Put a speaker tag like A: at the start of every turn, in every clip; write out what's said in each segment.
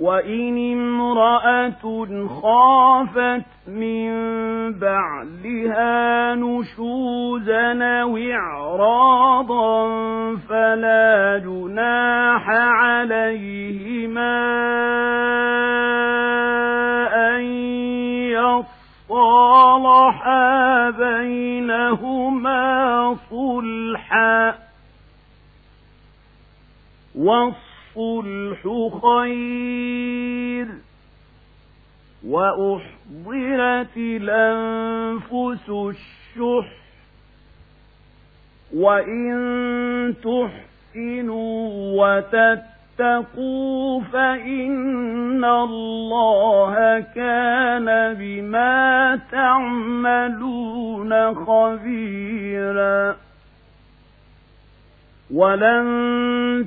A: وإن امرأة خافت من بعلها نشوزا وإعراضا فلا جناح عليهما أن يصالحا بينهما صلحا والصلح خير وأحضرت الأنفس الشح وإن تحسنوا وتتقوا فإن الله كان بما تعملون خبيرا ولن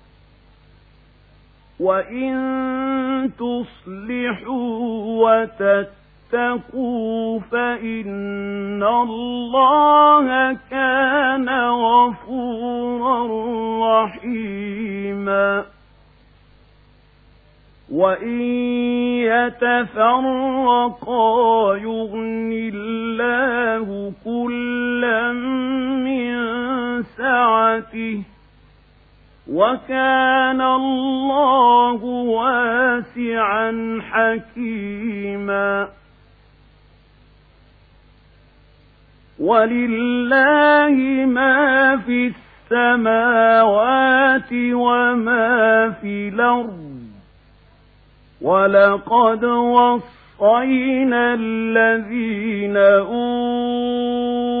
A: وإن تصلحوا وتتقوا فإن الله كان غفورا رحيما وإن يتفرقا يغن الله كلا من سعته وكان الله واسعا حكيما. ولله ما في السماوات وما في الأرض. ولقد وصينا الذين أوتوا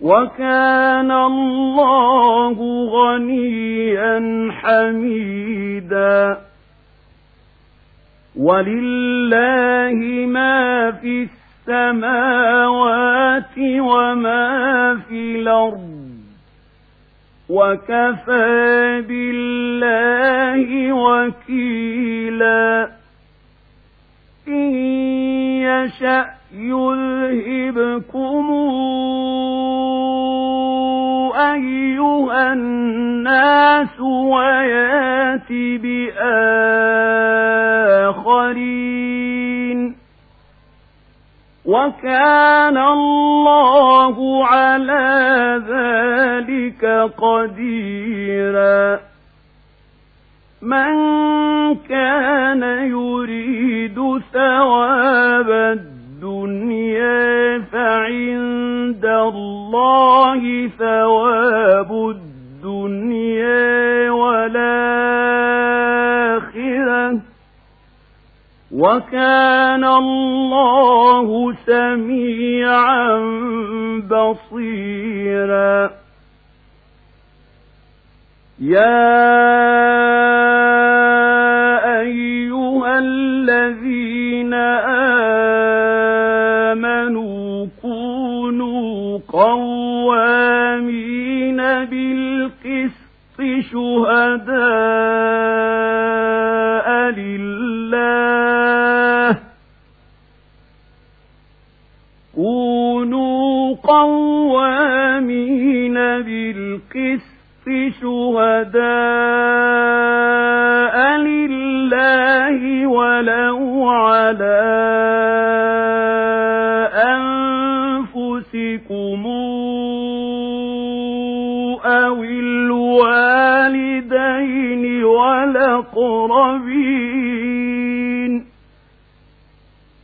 A: وكان الله غنيا حميدا. ولله ما في السماوات وما في الأرض. وكفى بالله وكيلا. إن يشأ يذهبكم الناس ويات بآخرين. وكان الله على ذلك قديرا. من كان يريد ثواب والآخرة وكان الله سميعا بصيرا. يا أيها الذين آمنوا كونوا قوامين شُهَدَاءَ لِلَّهِ. كُونُوا قَوَّامِينَ بِالْقِسْطِ شُهَدَاءَ لِلَّهِ وَلَوْ عَلَى أَنفُسِكُمْ أَوِ